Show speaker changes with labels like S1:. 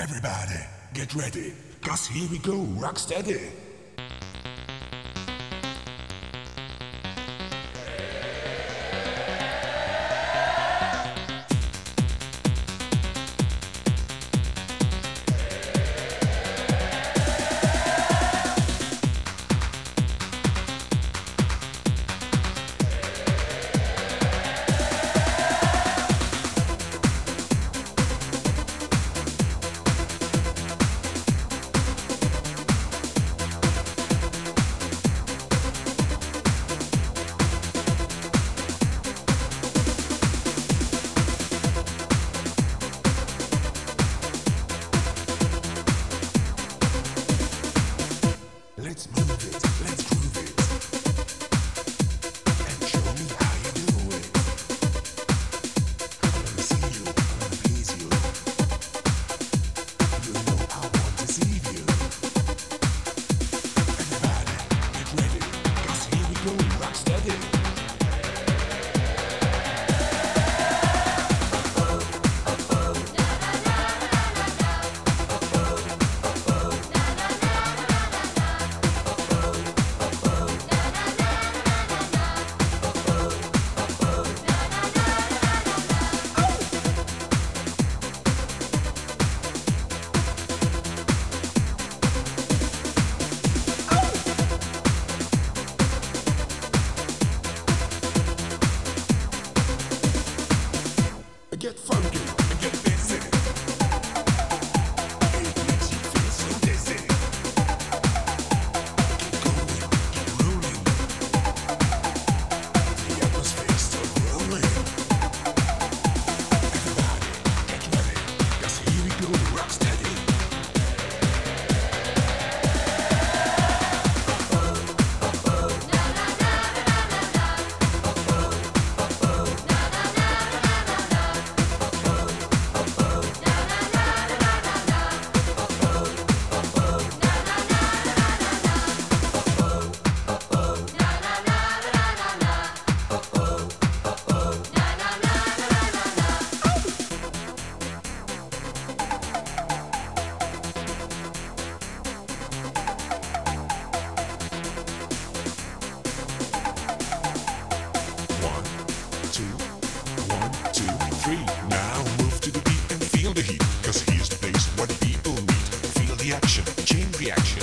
S1: Everybody, get ready, cause here we go, rock steady. Let's move it. Let's get reaction, chain reaction.